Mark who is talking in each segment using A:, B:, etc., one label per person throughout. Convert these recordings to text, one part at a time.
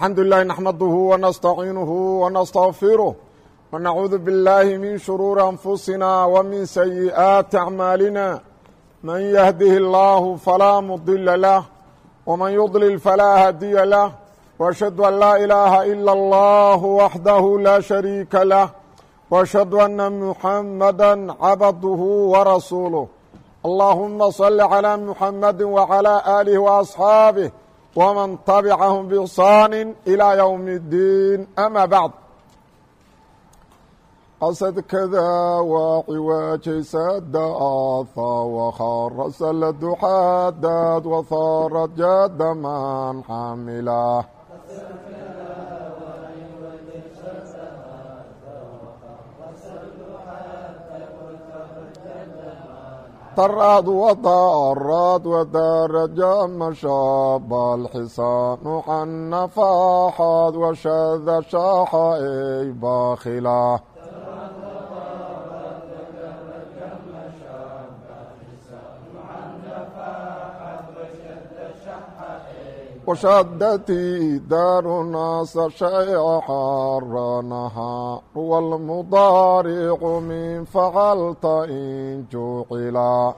A: الحمد لله نحمده ونستعينه ونستغفره ونعوذ بالله من شرور أنفسنا ومن سيئات أعمالنا من يهده الله فلا مضل له ومن يضلل فلا هدي له وأشhهadu أن لا إله إلا الله وحده لا شريك له وأشhهadu أن محمدا عبده ورسوله اللهم صل على محمد وعلى آله وأصحابه wman tabicahum bixsaan ilى ywm اddiin ama bacd asadkada waa ciwaajaysa daata wkhara saladu xaadad waharat jadaman xamila taraad wadaaraad wadaraja mashaaba alxisaanu xannafaaxaad washada shaaxa ey baakhila washadatii daaru naasa shayca xaaranahaa ruwa almudaaricu min facalta in juucila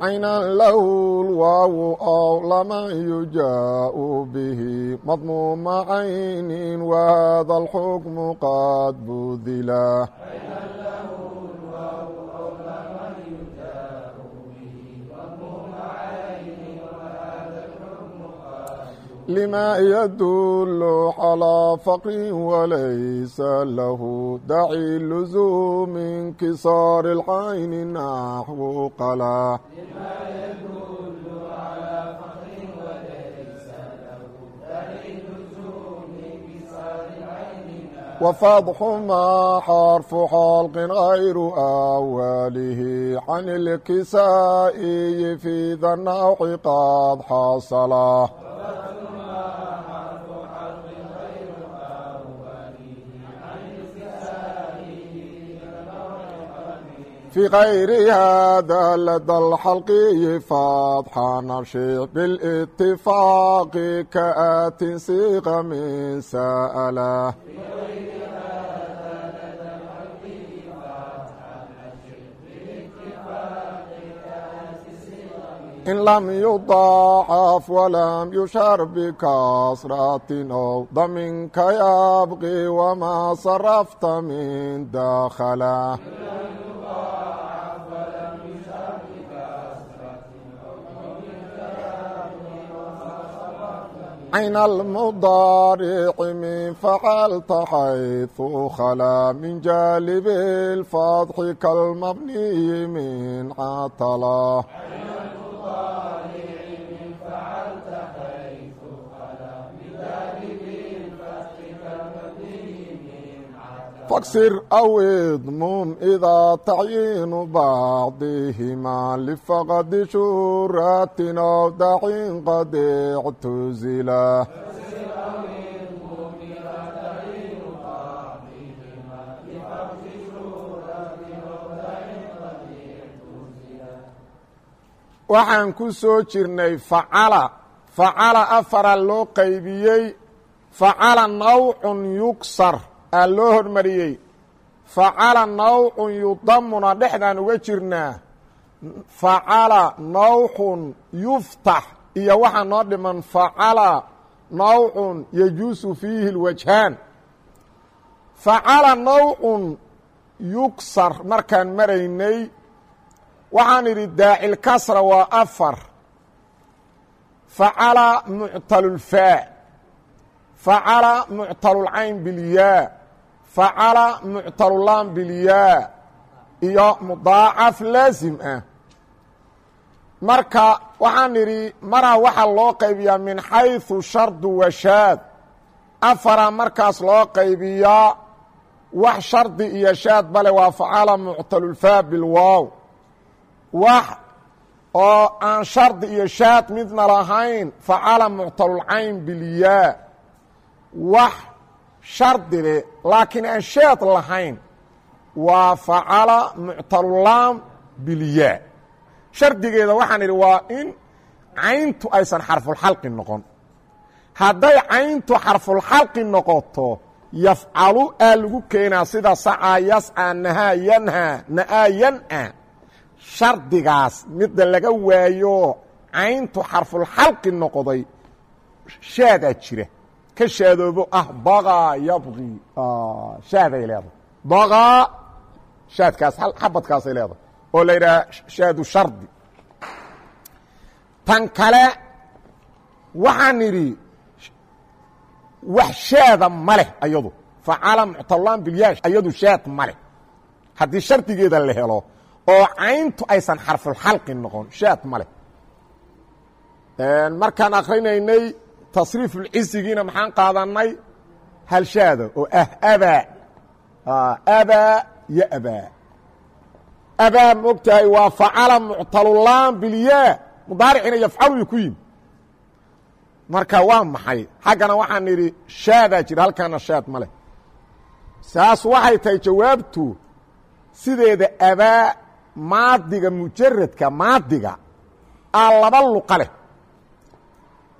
A: caynan lahu lwaawu ow laman yujaau bihi madmuuma caynin wahada alxukmu qad lma ydul calىa faqri walaysa lahu daci luزumi inkisaar اlcayni naxwu qala wfadxu maa xarfu xalqin غayru awalihi can اlkisaa'iyi fi da nawci qad xasala في غayri hada lda الxalqiyi fatxa nashic bاlاtifaaqi kaaatin siqa min sa'la in lam yuضaacaf walam yushar bkasratin ow daminka yabqi wma sarafta min dakla cyn almudaarici min facalta xayثu khlaa min jaalib اlfatxi kalmabniyi min catla faksir aw idmum idaa tacyiinu bacdihimaa lifaqadi shuratin ow dacin qad ictuzila waxaan ku soo jirnay facala facala afara loo qaybiyey facala nawcun yugsar aa loo hormariyey. Facala nawcun yudamuna dhexdaan uga jirnaa. Facala nawcun yuftax iyo waxaa noo dhiman facala nawcun yajuusu fiihi اlwajhaan facala nawcun yugsar markaan maraynay waxaan idhi daacil kasra waa afar. Facala muctalulfaa facala muctalulcayn bilyaa facala muctalulaan bilyaa iyo mudaacaf laasim ah. marka waxaan idhi maraa waxaa loo qaybiyaa min xayثu shardu washaad afara markaas loo qaybiyaa wax shardi iyo shaad bale waa facala muctalulfaa bilwaaw wax oo aan shardi iyo shaad midna lahayn facala muctalulcayn bilyaa wax shardi leh laakiin aan shaad lahayn waa facala muctalulaam bilyaa. Shardigeeda waxaan idhi waa in cayntu aysan xarfulxalqi noqon. Hadday cayntu xarfulxalqi noqoto yafcalu aa lagu keenaa sida sacaa yascaa nahaa yanhaa na'aa yan'a shardigaas midda laga waayo cayntu xarfulxalqi noqday shaadaa jira ka shaadoobo ah bagaa yabqi shaaday leedahay. Bagaa shaadkaas xabadkaasay leedahay oo la yidhaha shaadu shardi. Tan kale waxaan idhi wax shaada ma leh ayadu. Facala muctalaan bilyaash ayadu shaad ma leh. Haddii shardigeeda la helo oo cayntu aysan xarfulxalqi noqon shaad ma leh. Markaan akrinaynay tasriifulcisigiina maxaan qaadanay hal shaada oo ah abaa abaa yo abaa maog tahay waa facala muctalulaan bilyaa mudaaricina yafcalu ku yimi marka waa maxay? Xaggana waxaan idhi shaadaa jira halkaana shaad ma leh. Saas waxay tahay jawaabtu sideeda abaa maadiga mujaradka maadiga aa laba luqa leh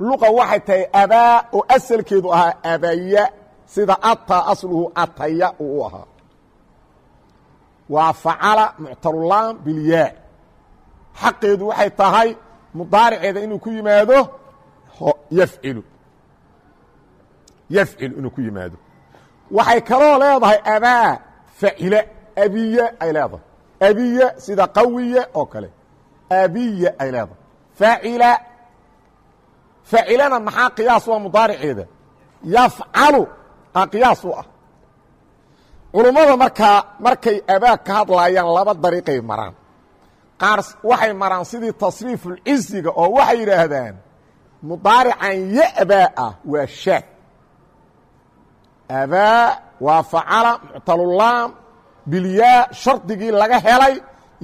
A: luqa waxay tahay abaa oo asalkeedu ahaa abaya. Sida ataa asluhu ataya uu u ahaa. Waa facala muctalulaan bilyaa xaqeedu waxay tahay mudaariceeda inuu ku yimaado yafcilu. Yafcil inuu ku yimaado. Waxay kaloo leedahay abaa facile abiye ay leedahay. Abiye sida qawiye oo kale. Abiye ay leedahay. Facila facilana maxaa qiyaas ah mudaariceeda yafcalu a qiyaas u ah culummada markaa markay abaa ka hadlaayaan laba dariiqay maraan qaar waxay maraan sidii tasriifulcisiga oo waxay yidhaahdaan mudaarican yabaa ah waa shaad abaa waa facala muctalulaam bilyaa shardigii laga helay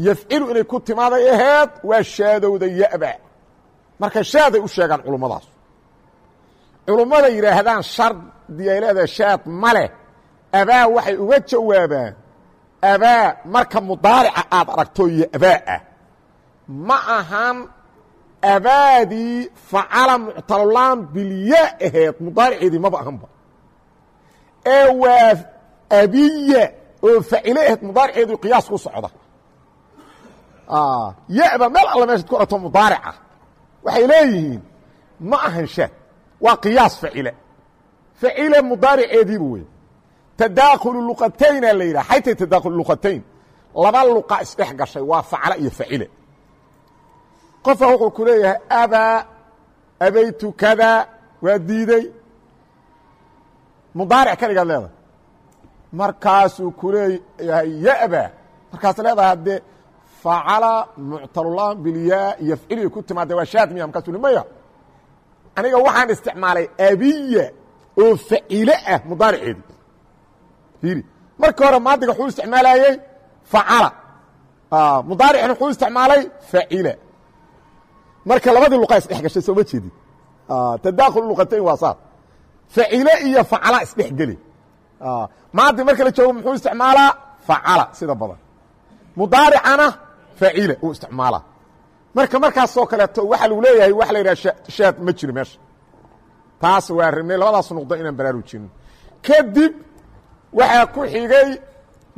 A: yafcilu inay ku timaaday aheed waa shaadowda yabaa marka shaaday u sheegaan culummadaas culummada yidhaahdaan shardi ay leedahay shaad ma leh. Abaa waxay uga jawaabaan abaa marka mudaarica aad aragto yabaa ah. Ma ahan abaadii facala muctalulaan bilyaa aheed mudaariceedii maba ahanba. Ee waa abiya oo facile aheed mudaariceedii qiyaas ku socda. Yaba meel alla meeshaad ku aragto mudaarica waxay leeyihiin ma ahan shaad waa qiyaas facile facile mudaariceediiba wey tadaakulu luqatayna la yidhaha. Xaytay tadaakulu luqatayn. Laba luqa isdhex gashay waa facla iyo facile qofka wuxuu ku leeyahay abaa abaytu kada. Waa diiday. Mudaaric kaligaad leedahay. Markaasuu ku leeyahay yaba markaas leedahay haddee facala muctalulaan bilyaa yafciliya ku timaada waa shaad miya markaasuu maya aniga waxaan isticmaalay abiya oo facile ah mudaariceedii fiiri markii hore maadiga wuxuu isticmaalayey facala mudaaricna wuxuu isticmaalay facila marka labadii luqa isdhex gashay soo ma jeedid tadakhul luqatayn waa saas facile iyo facala isdhex geli maadi marka la joogo muxuu isticmaalaa facala sida badan mudaaricana facile uu isticmaalaa marka markaasoo kaleeto waxaa lagu leeyahay waxa la yidhaha shaad ma jiro meesha. Taas waa rabnay labadaas nuqdo inaan baraarujino kadib waxaa ku xigay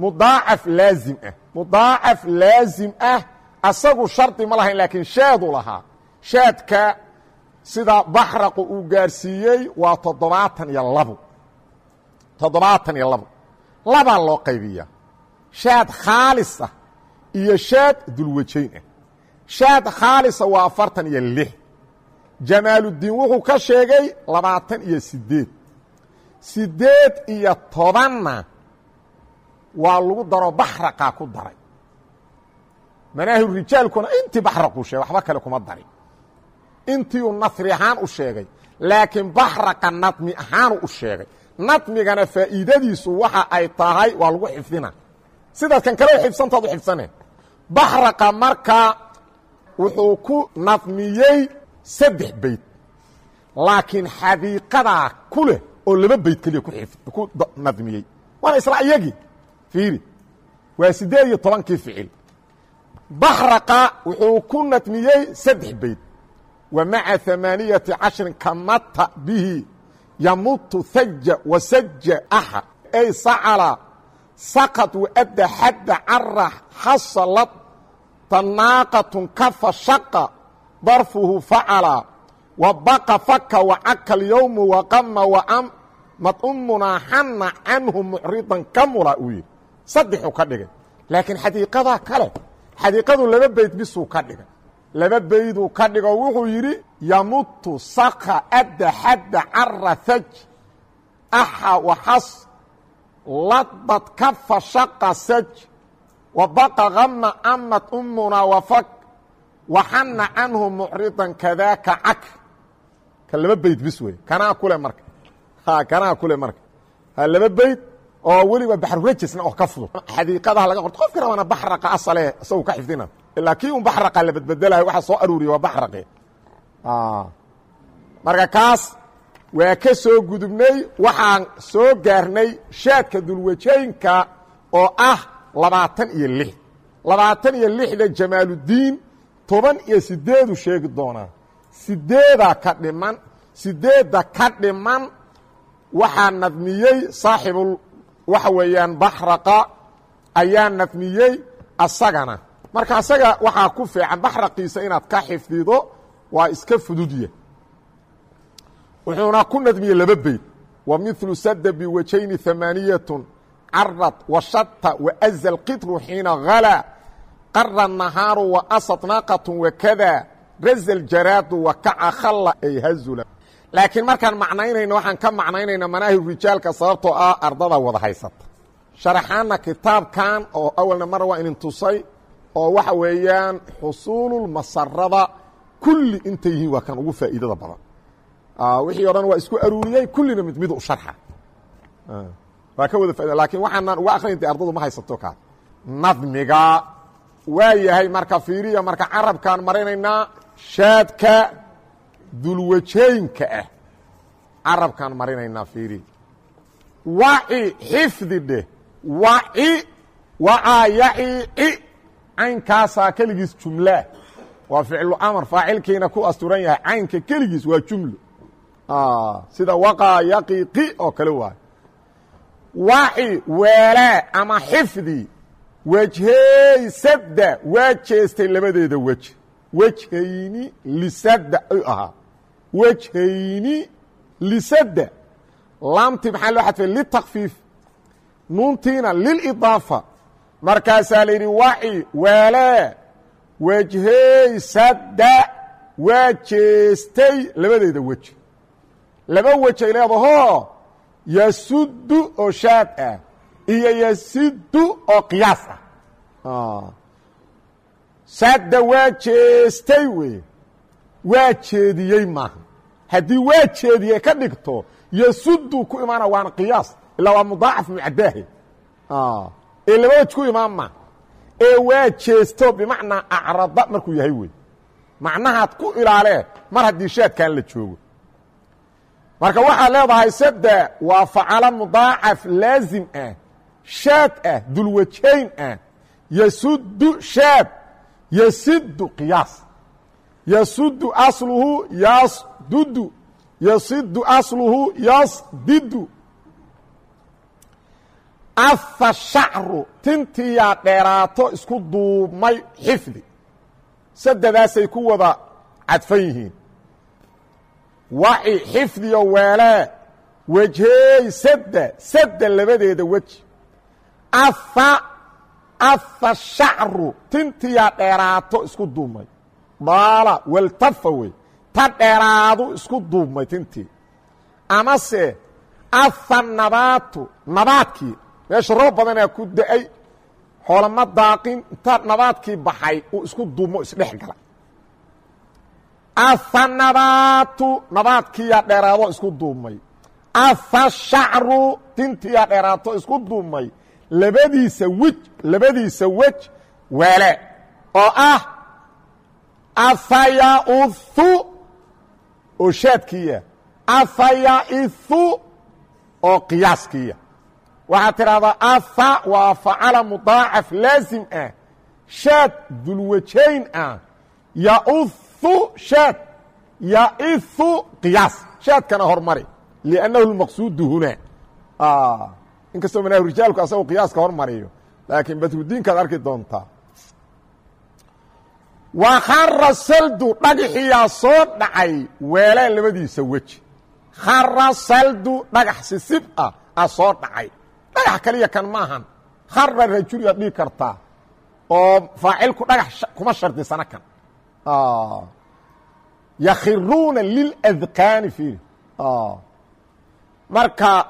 A: mudaacaf laazim ah. Mudaacaf laazim ah asagu shardi ma lahayn laakiin shaadu lahaa. Shaadka sida baxraqu uu gaarsiiyey waa toddobaatan iyo labo. Toddobaatan iyo labo. Labaa loo qaybiya shaad khaalisa iyo shaad dulwajayn ah shaad khaalisa waa afartan iyo lix. Jamaaluddiin wuxuu ka sheegay labaatan iyo sideed sideed iyo tobanna waa lagu daro baxraqaa ku daray. Manaahiru rijaalkuna intii baxraquu sheegay waxba kale kuma darin. Intiiuu nasri ahaan u sheegay laakiin baxraqa nadmi ahaanu u sheegay. Nadmigana faa'iidadiisu waxa ay tahay waa lagu xifdina. Sidaad kan kale xifsantaad u xifsaneen baxraqa markaa wuxuu ku nadmiyey saddex beyd laakiin xadiiqadaa ku leh oo laba beyd keliya ku nadmiyey waana isla iyagii. Fiiri. Waa siddeed iyo tobankii ficil. Baxraqa wuxuu ku nadmiyey saddex beyd wa maca cashrin kamata bihi yamutu haja wasaja aha. Ay sacala saqad waadda xadda cara xasalad tanaaqatun kafa shaqa darfuhu facala wa baqa faka wacaka alyowmu waqama wamad umunaa xana canhu mucridan kamula uu yidhi saddexuu ka dhigay laakiin xadiiqadaa kale xadiiqadu laba beyd bisuu ka dhigay laba beyduu ka dhigo wuxuu yidhi yamutu saka adda xadda cara haj axa waxas ladad kafa shaqa saj. Wa baqa gama amad umunaa wafak waxana canhu mucridan kadaaka cak ka laba beyd bis wey. Kanaa kule marka? Kanaa kule marka? Laba beyd oo weliba baxrurajisna oo ka fudud. Xadiiqadaha laga qorto qofkana waana baxraqa asale isagu ka xifdina. Ilaa kii un baxraqa la badbedelayo waxa soo aruuriya waa baxraqe. Marka kaas waa ka soo gudubnay waxaan soo gaarnay shaadka dulwajaynka oo ah labaatan iyo lix. Labaatan iyo lixda jamaaludiin toban iyo sideedu sheegi doonaa sideedaa ka dhiman sideedda ka dhiman waxaa nadmiyey saaxibul waxa weeyaan baxraqa ayaa nadmiyey asagana. Marka asaga waxaa ku fiican baxraqiisa inaad ka xifdido waa iska fududya wuxuuna ku nadmiyey laba beyd wa milu sada biwajayni amaaniyatun carad washata waaza lqitru xiina halaa qara nahaaru waasad naaqatu wakada raza ljaraadu wakaca khalla ay hazula. Laakiin markaan macnaynayno waxaan ka macnaynayna manaahib rijaalka sababtoo ah ardada wada haysata. Sharaxaana kitaabkan oo awalna mar waa inin tusay oo waxa weeyaan xusuululmasarada kulli intay yihiin waa kan ugu faa'iidada badan wixii o dhan waa isku aruuriyey kullina mid mid u sharxa. Waa ka wada faaida laakiin waxaanaan uga akrinta ardadu ma haysato kaa nadmiga waa yahay marka fiiriya marka carabkaan marinaynaa shaadka dulwajeynka ah. Carabkaan marinaynaa fiiriya waci xifdi dheh waci wacaa yaci ci caynkaasaa keligiis jumlaa waa ficlu amar faacilkiina ku asturan yahay caynka keligiis waa jumlo sida waqaa yaqi qi oo kale waayo waci weelaa ama xifdi. Wejheey sadda waa jeestay labadeeda wej wejhayni lisadda u ahaa wejhayni lisadda laamtii maxaa loo xadfay? Litakfiif nuuntiina lilidaafa markaasaa la yidhi waci weelaa wejheey sadda waa jeestay labadeeda wej laba wej ay leedahoo yasuddu oo shaad ah iyo yasiddu oo qiyaas ah. Sadda waa jeestay wey waa jeediyey maaha. Haddii waa jeediyey ka dhigto yasuddu ku imaana waana qiyaas ilaa waa mudaacaf mucadaahe ee laba wej ku imaan ma ee waa jeesto bimacnaa acrada markuu yahay wey. Macnahaad ku ilaalee mar haddii shaadkan la joogo marka waxaad leedahay sadda waa facalo mudaacaf laazim ah shaad ah dulwajayn ah. Yasuddu shaad yasidu qiyaas. Yasuddu asluhu yasdudu yasidu asluhu yasdidu. Afa shacru tintiyaa dheeraato isku duubmay xifdi. Sadadaasay ku wada cadfan yihiin waci xifdiyo weelaa wejheey sadda sadda labadeeda weji. Afa afa shacru. Tintiyaa dheeraato isku duubmay daala waltafa wey. Ta dheeraadu isku duubmay tintii amase afa nabaatu nabaadkii. Meesha roob badanaa ku da'ay. Xoolama daaqin inta nabaadkii baxay uu isku duubmo isdhex galay afa nabaatu nabaadkiiyaa dheeraado isku duubmay afa shacru tintiyaa dheeraato isku duubmay labadiisa wej labadiisa wej weele. Oo ah afayauhu oo shaadkiiya. Afayaihu oo qiyaaskiiya. Waxaad tidhahdaa afa waa facala mudaacaf laazim ah. Shaad dulwajayn ah. Yauhu shaad yaihu qiyaas shaadkana hormari liannahu lmaqsuudu hunaa inkastoo manaahu rijaalku asagoo qiyaaska hormariyo laakiin badrudiinkaad arki doontaa wakhara saldu dhagaxiyaa soo dhacay weelaa labadiisa weji khara saldu dhagax sisib ah a soo dhacay dhagax kaliya kan maahan khara rajul-yaad dhigi kartaa oo faacilku dhagax kuma shardisana kan yakhiruuna liladqaani fiiri marka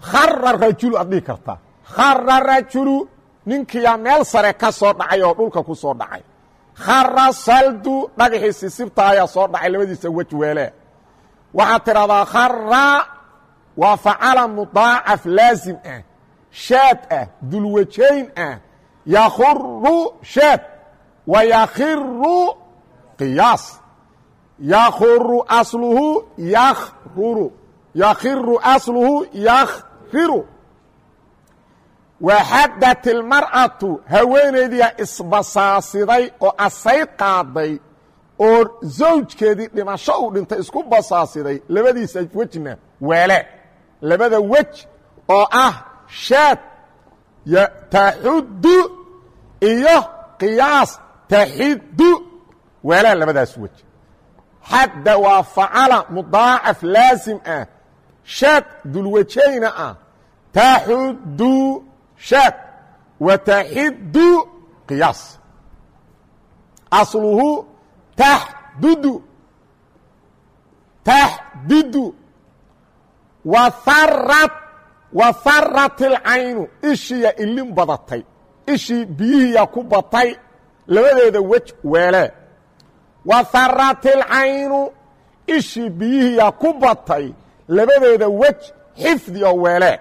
A: khara rajulu aad kartaa khara rajulu ninkiyaa meel sare ka soo dhacay oo dhulka ku soo dhacay. Khara saldu dhagaxii sisibta ayaa soo dhacay labadiisa wej weele waxaad tidhahdaa khara waa facala mudaacaf laazim ah shaad ah dulwajayn ah yakuru shaad wa yakhiru qiyaas yakuru asluhu yakruru yakhiru asluhu yakhriru waxadat ilmar'atu haweenaydiyaa isbasaasiday oo asay qaaday oo zawjkeedii dhimasho uu dhintay isku basaasiday labadiisa wejna weele. Labada wej oo ah shaad taxuddu iyo qiyaas taxiddu weelaa labadaas wej xadda waa facala mudaacaf laazim ah shaad dulwajayna ah. Taxuddu shaad wa taxiddu qiyaas. Asluhu taxdudu taxdidu waharad waharat ilcaynu ishiya ilin badatay ishii biyihiiya ku batay labadeeda wej weelee waharat ilcaynu ishii biyihiiya ku batay labadeeda wej xifdi oo weelee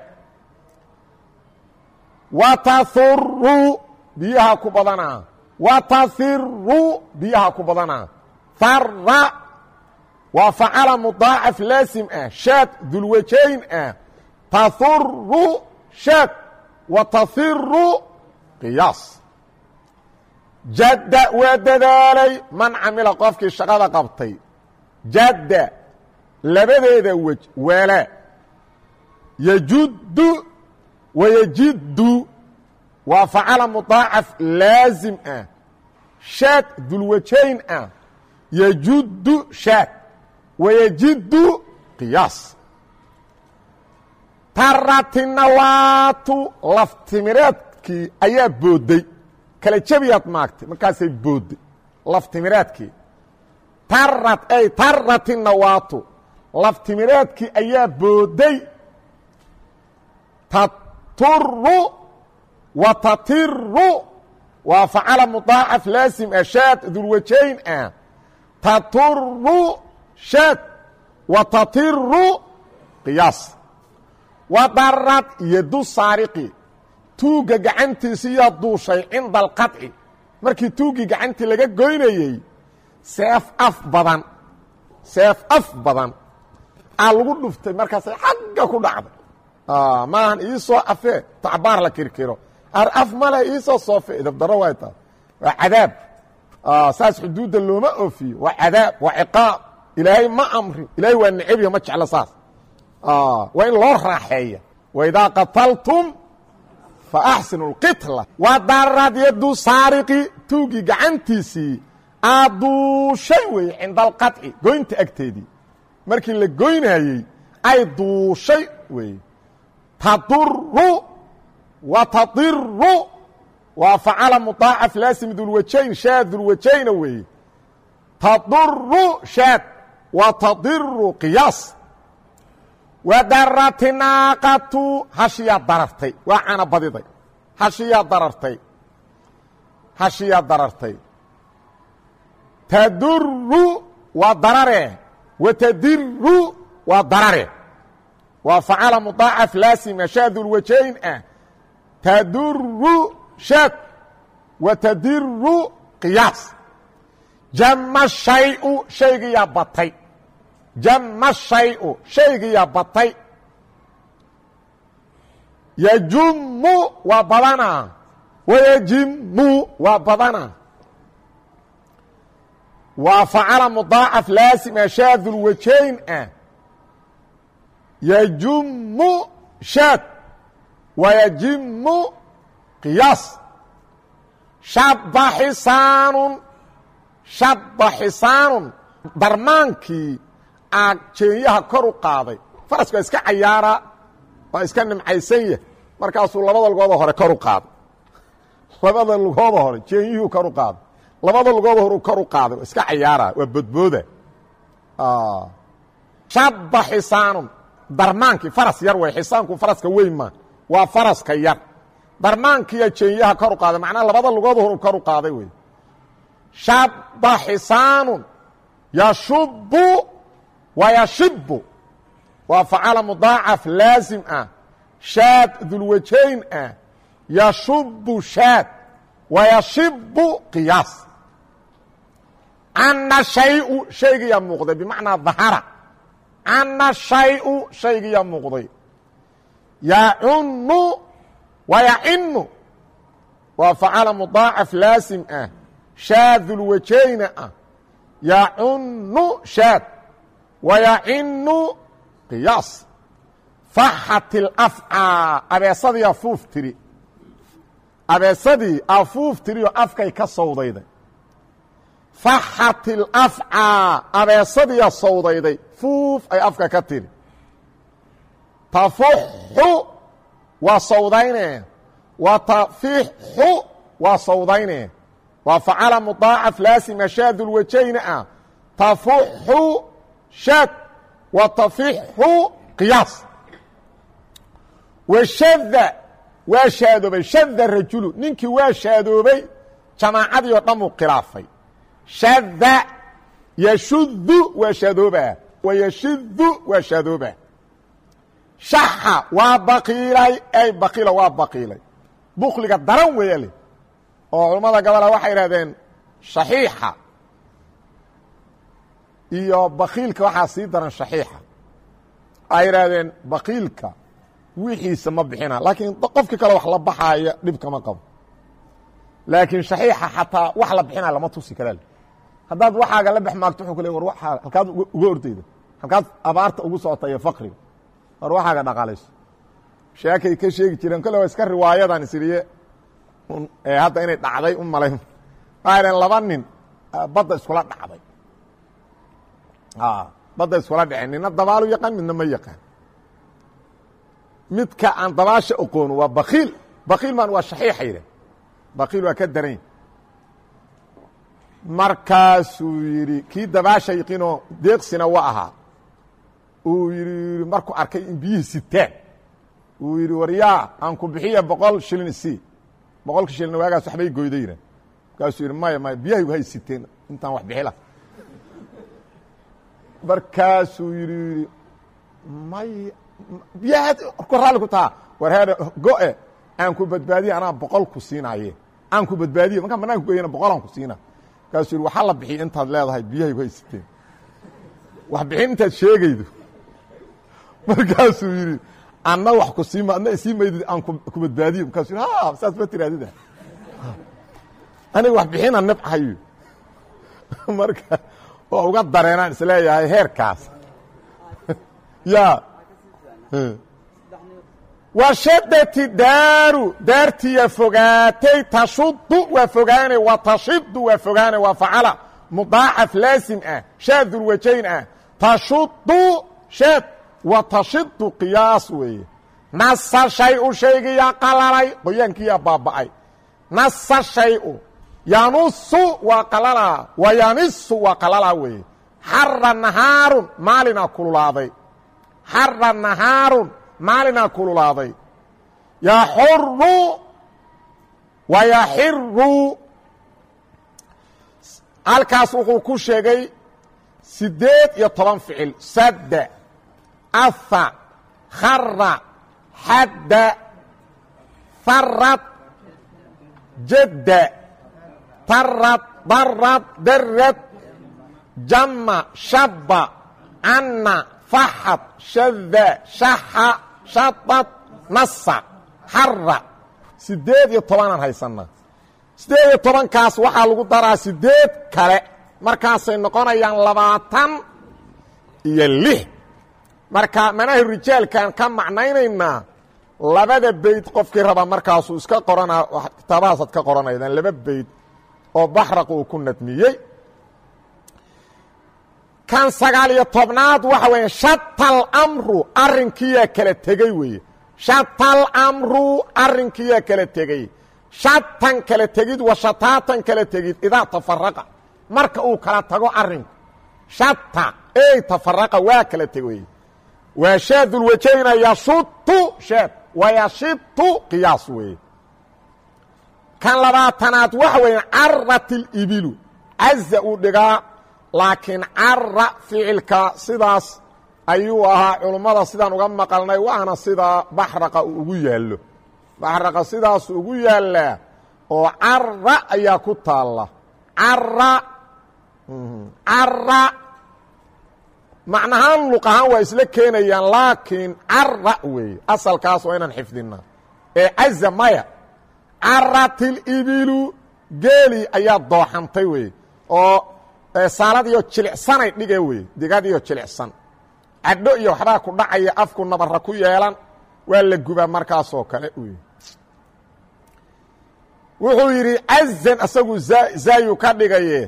A: watahuru biyaha ku badanaa watahiru biyaha ku badanaa hara waa facala mudaacaf laazim ah shaad dulwajayn ah tahuru shaad wa tahiru qiyaas jadda waa dadaalay. Man camila qofkii shaqada qabtay. Jadda labadeeda wej weelaa yajuddu wayajiddu waa facala mudaacaf laazim ah. Shaad dulwajayn ah. Yajuddu shaad. Wayajiddu qiyaas. Taratinawaatu laftimireedkii ayaa boodday kala jebiyaad maagtay markaasay boodday laftimireedkii tarat ay taratinawaatu laftimireedkii ayaa boodday taturu wa tatiru waa facala mudaacaf laazim ah shaad dulwajayn ah taturu shaad wa tatiru qiyaas. Wadarad yadu saariqi tuugga gacantiisiiyaa duushay cinda alqaطci markii tuuggii gacantii laga goynayey seef af badan seef af badan aa lagu dhuftay markaasay xagga ku dhacday maahan iisoo afee tacbaar la kirkiro. Ar af male iisoo soofe idabdaro way tahay. Waa cadaab. Saas xuduudda looma oofiyo. Waa cadaab waa ciqaab ilaahay ma amrin ilaahay waa necebya ma jeclo saas. Waa in loo raaxeeya. Waidaa qataltum faaxsinu اlqitla wadarad yadu saariqi tuugii gacantiisii aaduushay weeye cinda alqaطci goynta agteedii markii la goynayey ay duushay weeye taduru wa tadiru waa facala mudaacaf laasim dulwajayn shaad dulwajayna weeye taduru shaad wa tadiru qiyaas wadarratinaaqatu hashiyaa darartay waa cana badiday hashiyaa darartay hashiyaa darartay taduru waa darare wa tadiru waa darare waa facala mudaacaf laasima shaadulwajayn ah taduru shaad wa tadiru qiyaas jama shayu shaygiyaa batay jama shayu shaygiyaa batay. Yajumu waa badanaa wayajimu waa badanaa waa facala mudaacaf laasima shaadulwajayn ah yajumu shaad. Wayajimu qiyaas. Shaba xisaanun. Shaba xisaanun. Darmaankii aa jeenyaha kor u qaaday. Faraska waa iska cayaaraa waa iska nimcaysan yah markaasuu labada lugooda hore kor u qaaday. Labada lugooda hore jeenyihuu kor u qaaday. Labada lugooda hore kor u qaaday waa iska cayaara waa bodbooda. Shaba xisaanun. Darmaankii faras yar wey xisaanku faraska weyn maa waa faraska yar. Darmaankiiya jeenyaha kor u qaaday macnaha labada lugooda hore kor u qaaday wey shaba xisaanun. Yashubu wayashibu waa facala mudaacaf laasim ah shaad dulwajayn ah yashubu shaad wayashibu qiyaas cana shayu shaygiyaa muuqday bimacnaa dahara cana shayu shaygiyaa muuqday yacunu wayacinu waa facala mudaacaf laasim ah shaad dulwajayna ah yacunu shaad wayacinu qiyaas faxat ilafcaa abeesadii afuuf tiri abeesadii afuuf tirioo afkay ka sawdayday faxat ilafcaa abeesadiia sawdayday fuuf ay afka ka tiri tafuxu waa sawdayne wa tafixu waa sawdayne waa facala mudaacaf laasima shaadulwajayna ah tafuxu shaad wa tafixu qiyaas washada waa shaadoobay shada rajulu ninkii waa shaadoobay jamaacadii oo dhan uu khilaafay shada yashudu waa shaadooba wayashidu waa shaadooba shaxa waa baqiilay ay baqiila waa baqiilay bukliga daran weeya leh oo culammada gabola waxay idhahdeen shaxiixa iyo bakiilka waxaa sii daran shaxiixa ay idhaahdeen bakiilka wixiisa ma bixina laakiin qofkii kale wax la baxaaya dhib kama qabo. Laakiin shaxiixa xataa wax la bixinaya lama tusi karaa haddaad waxaaga la bex maagto wuxuu ku le war waaa halkaad uga ordayda halkaad abaarta ugu socota iyo fakriga war waxaaga dhaqaalayso sheekay ka sheegi jireen kolle waa iska riwaayadan isiriye hadda inay dhacday u malayn. Waxay dhaheen laba nin badda iskula dhacday badda iskula dhaceen nina dabaalu yaqaan midna ma yaqaan midka aan dabaasha oqoon waa bakiil bakiil maan waa shaxiixa yidhah bakiil waa ka daran markaasuu yidhi kii dabaasha yiqinoo deeqsina wa ahaa uu yidhi markuu arkay in biyihii sitaan uu yidhi waryaa aan ku bixiya boqol shilin isii boqolka shilin waagaas waxbay goydayna markaasuu yidhi maya maya biyahaygu hay siteen intaan wax bixila markaasuu yidhi yidhi may biyahaad ku raalli ku taha war heer go-e aan ku badbaadiye anaa boqol ku siinaaye aan ku badbaadiye markaan banaan ku goyana boqolaan ku siina. Markaasuu yidhi waxaa la bixiya intaad leedahay biyahaygu hay siteen. Wax bixin intaad sheegaydo. Markaasuu yidhi anna wax ku siima adna isii maydid aan ku badbaadiyo. Markaasuu yidhi ha saas ma tiraadida. Aniga wax bixina nibcayo marka waa uga dareenaan is leeyahay heerkaas. Ya washadati daaru daartiya fogaatay tashudu waa fogaane wa tashidu waa fogaane waa facala. Mudaacaf laasim ah shaadulwajayn ah. Tashudu shaad wa tashidu qiyaas weeye. Nasa shay-u shaygiyaa qalalay qoyaankiyaa baaba'ay. Nasa shay-u yanusu waa qalalaa wa yanisu waa qalalaa weeye xara nahaarun maalinaa kululaaday xara nahaarun maalinaa kululaaday yaxuru wa yaxiru halkaas wuxuu ku sheegay siddeed iyo sadda afa khara xadda farad jadda tarad darad darad jama shaba canna faxad shada shaxa shadad nasa xara sideed iyo tobanaan haysanaa sideed iyo tobankaas waxaa lagu daraa sideed kale. Markaasay noqonayaan labaatan iyo lix. Marka manaahi rijaalkan ka macnaynaynaa labada beyd qofkii rabaa markaasuu iska qoranaa kitaabahaasad ka qoranaydaan laba beyd oo baxraq uu ku nadmiyey. Kan sagaal iyo tobnaad waxa weeye shatal amru arrinkiyaa kala tegey weeye. Shatal amru arrinkiyaa kala tegey. Shatan kala tegid wa shataatan kala tegid idaa tafaraqa. Marka uu kala tago arrinku. Shata ey tafaraqa waa kala teg weye waa shaadulwajayna yashutu shaad wayashitu qiyaas weeye kan labaatanaad waxa weeye carat ilibilu caza uu dhigaa laakiin cara ficilka sidaas ayuu ahaa culummada sidaan uga maqalnay waana sidaa baxraqa uu ugu yaallo. Baxraqa sidaasu ugu yaallaa oo cara ayaa ku taalla. Cara cara macnahaan luq ahaan waa isla keenayaan laakiin cara weeye. Asalkaas waa inaan xifdinaa. Ee caza maya caratilibilu geeli ayaa dooxantay weye oo saaladiiyo jilicsanay dhige weye digadiiyo jilicsan. Cadho iyo waxbaa ku dhacaya afku nabara ku yeelan waa la gubaa markaasoo kale wey wuxuu yidhi cazan asagu zaayu ka dhigaye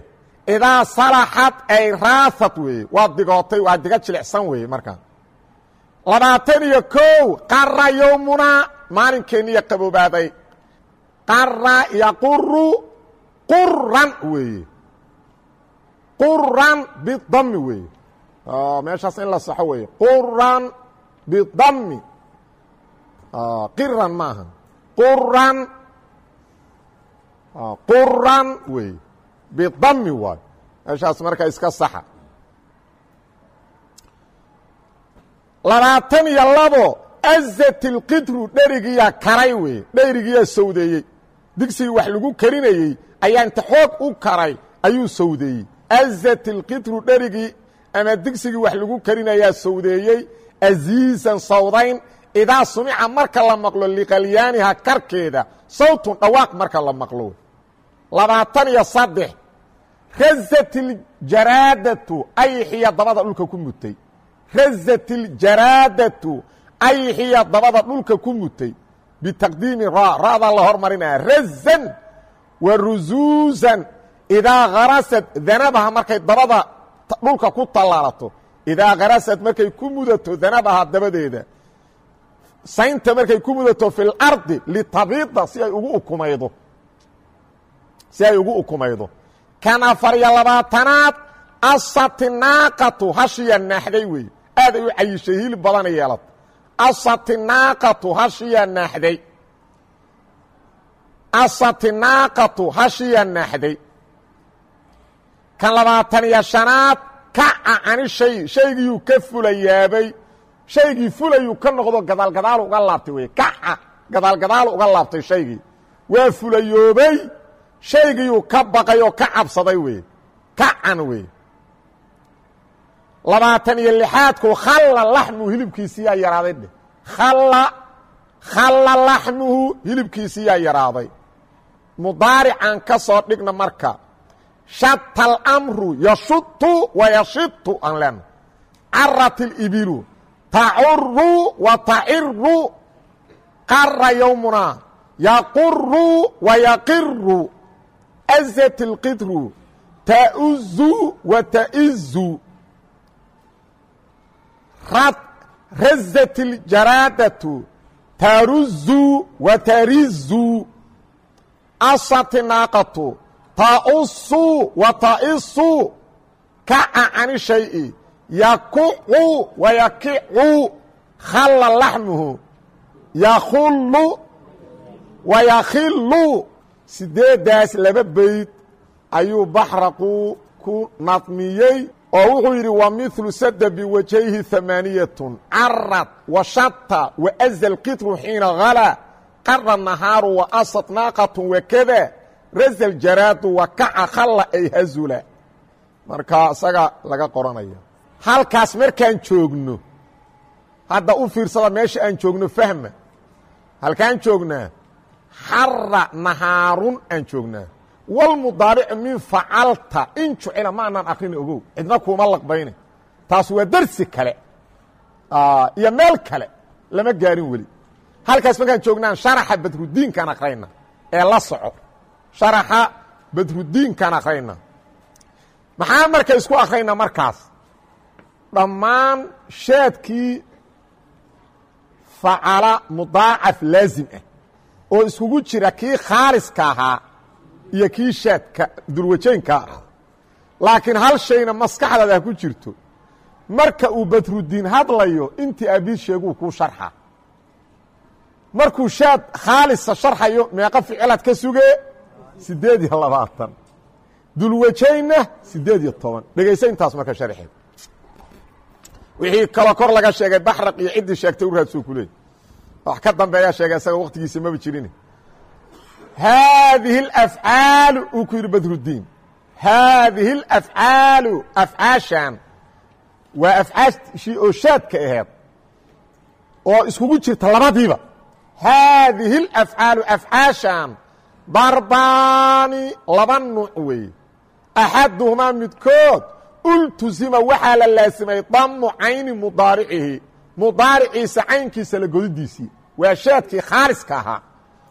A: idaa salaxad ay raasad weeye waa digootay waa diga jilicsan weeye markaa labaatan iyo kow qara yowmunaa maalinkeeniya qaboobaaday qara yaquru quran weeye quran bidami weeye meeshaas in la saxo weeye quran bidami qiran maaha. Quran quran weeye bidami waayo meeshaas marka iska saxa. Labaatan iyo labo azat ilqidru dherigiyaa karay weeye dherigiyaa sawdeeyey digsigii wax lagu karinayey ayaa inta xoog u karay ayuu sawdeeyey. Azat ilqidru dherigii ama digsigii wax lagu karinayaa sawdeeyey aziizan sawdayn idaa sumica marka la maqlo liqalyaaniha karkeeda sawtun dhawaaq marka la maqlo. Labaatan iyo saddex razat iljaraadatu ayxiya dabada dhulka ku mutay. Razat iljaraadatu ayxiya dabada dhulka ku mutay bitaqdiimi ra ra'daa la hormarinaya razan wa rusuusan idaa harasad danabaha markay dabada dhulka ku tallaalato idaa harasad markay ku mudato danabaha dabadeeda saynta markay ku mudato fi lardi litabiida si ay ugu ukumaydo si ay ugu ukumaydo kan afar iyo labaatanaad asatinaaqatu hashiya naaxday weeye aaday u cayishay hilib badana yeelata asatinaaqatu hashiya naaxday. Asatinaaqatu hashiya naaxday. Kan labaatan iyo shanaad kaca cani shay shaygiyuu ka fulayaabay. Shaygii fulayuu ka noqdo gadaalgadaalu uga laabtay wey kaca gadaalgadaalu uga laabtay shaygii. Waa fulayoobay shaygiyuu ka baqay oo ka cabsaday wey kacan wey labaatan iyo lixaadku khalla laxmuhu hilibkiisiyaa yaraaday dheh khalla khalla laxmuhu hilibkiisiyaa yaraaday. Mudaarican ka soo dhigna marka shata alamru yashutu wa yashitu aan leenahay. Carat ilibilu tacuru wa taciru qara yowmunaa yaquru wa yaqiru azat اlqidru tauzu wa taizu razat اljaraadatu taruzu wa tarizu asatinaaqatu tausu wa taisu kaca cani shayءi yakucu wa yakicu khalla laxmuhu yakulu wa yakhilu sideeddaas laba bayd ayuu baxraqu ku nadmiyey oo wuxuu yidhi wa milu sada biwajayhi hamaaniyatun carad wa shata wa azal qitru xiina halaa qara nahaaru wa asad naaqatu wakada razal jaraadu wa kaca khalla ay hazula. Marka isaga laga qoranaya halkaas markaan joogno hadda u fiirsada meesha aan joogno fahma. Halkaan joognaa xara nahaarun aan joognaa walmudaaricu min facalta in jucila ma anaan akrini ogow cidna kuuma laqbayne taas waa dersi kale iyo meel kale lama gaarin weli halkaas markaan joognaan sharaxa badrudiinkaan akrayna ee la soco sharaxa badrudiinkaan akrayna maxaa marka isku akrayna markaas dhammaan shaadkii facala mudaacaf laazim ah oo iskugu jira kii khaaliska ahaa iyo kii shaadka dulwajaynka ahaa laakiin hal shayna maskaxdaada ha ku jirto. Marka uu badrudiin hadlayo intii aabiid sheeguu kuu sharxa. Markuu shaad khaalisa sharxayo meeqa ficilaad ka sugee siddeed iyo labaatan. Dulwajaynna siddeed iyo toban. Dhegaysa intaas marka sharxeed wixii kaloo kor laga sheegay baxraq iyo ciddii sheegtay u raadsoo ku leey wax ka dambeeyaa sheegay isaga waktigiisa maba jirin haadihi alafcaalu uu ku yidhi badrudiin haadihi alafcaalu afcaashan waa afcaashii oo shaadka aheed oo iskugu jirta labadiiba haadihi alafcaalu afcaashan darbaani laba nuuc weeye axaduhumaa midkood ultusima waxaa la laasimay damu cayni mudaaricihi mudaariciisa caynkiisa la godidiisii waa shaadkii khaaliska ahaa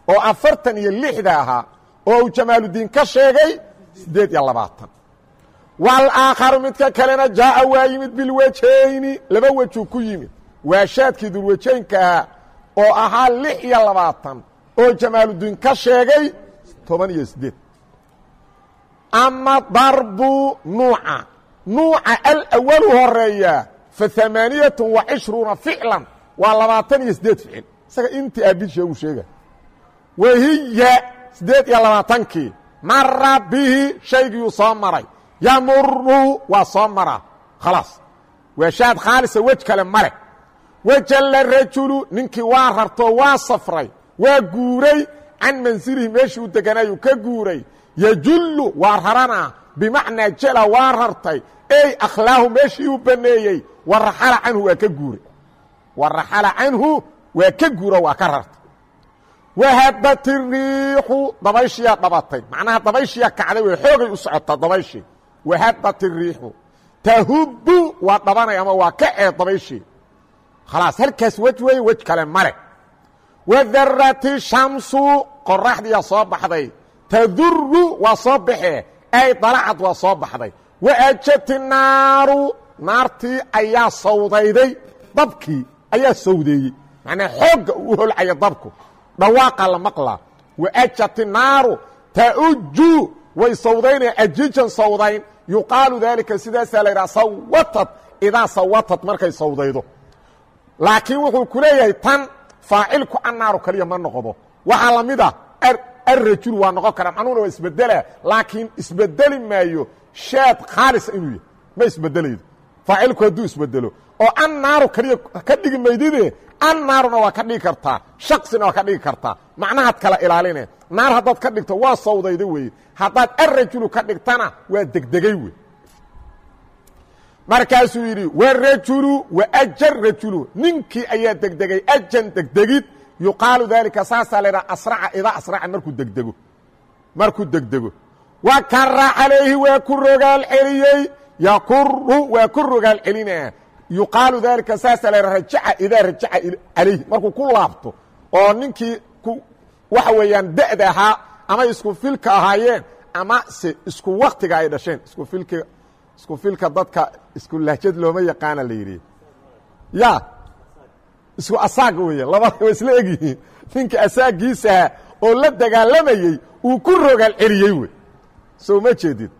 A: oo afartan iyo lixda ahaa oo uu jamaaludiin ka sheegay siddeed iyo labaatan. Walaakharu midka kalena jaaa waa yimid bilwajayni laba wejuu ku yimid. Waa shaadkii ahaa oo ahaa lix iyo labaatan oo jamaaludiin ka sheegay toban iyo siddeed. Ama darbu nuuca. Nuuca alawalu horreeya fa amaaniyat wa cishruuna ficlan. Waa labaatan iyo siddeed ficil. Isaga intii aabid sheegu sheega wahiya siddeed iyo labaatankii mara bihi shaygiyuu soo maray. Yamuru waa soo maraa khalaas waa shaad khaalisa wej kale male. Wajalla rajulu ninkii waa rartoo waa safray waa guuray. Can mansilihi meeshii u deganayuu ka guuray. Yajullu waa raranaa bimacnaa jala waa rartay. Ey akhlaahu meeshii uu baneeyey. Wa raxala canhu waa ka guuray. Wa raxala canhu waa ka guuro waa ka rartay wahabat iriixu dabayshiyaa dhabatay macnaha dabayshiyaa kacday way xoogay u socotaa dabayshii wahabat iriixu tahubbu waa dhabanay ama waa ka ee dabayshii khalaas halkaas wej wey wej kale male wadarati shamsu qoraxdiyaa soo baxday taduru waa soo baxee ay dalacad waa soo baxday waajati naaru naartii ayaa sawdayday dabkii ayaa sawdeeyey macnaa xoogga uu holcaya dabku dhawaaqa la maqlaa waajati naaru tauju way sawdaynaya ajijan sawdayn. Yuqaalu daalika sidaasaa la yidhaha sawatad idaa markay sawdaydo. Laakiin wuxuu ku leeyahay tan faacilku annaaru kaliya ma noqdo. Waxaa la mid a arrajul waa noqon kara macnuhuna waa laakiin isbedeli maayo. Shaad khaalisa inuu ma isbedelaydo faacilku hadduu isbedelo oo annaaru kaliya ka dhigi maydide annaaruna waa ka dhigi kartaa shaksina waa ka dhigi kartaa macnahaad kala ilaaline. Naar haddaad ka dhigto waa sawdayda weeye. Haddaad arrajulu ka dhigtana waa degdegay wey markaasuu yidhi warajulu waaja rajulu. Ninkii ayaa degdegay ajan degdegid yuqaalu daalika saasaa la ydhaha asraca idaa asraca markuu degdego. Markuu degdego. Wa kara calayhi waa ku rogaal celiyey yakuru waa ku rogaal celinaa yuqaalu daalika saasaa la rajaca idaa rajaca calayhi markuu ku laabto oo ninkii waxa weeyaan da'da ahaa ama isku filka ahaayeen ama se isku waktiga ay dhasheen isku filka isku filka dadka isku lahjad looma yaqaana la yidhi. Ya isku asaaga weeyaan labada waa isla egyihiin. Ninka asaagiisaha oo la dagaalamayey uu ku rogaal celiyey wey soo ma jeedid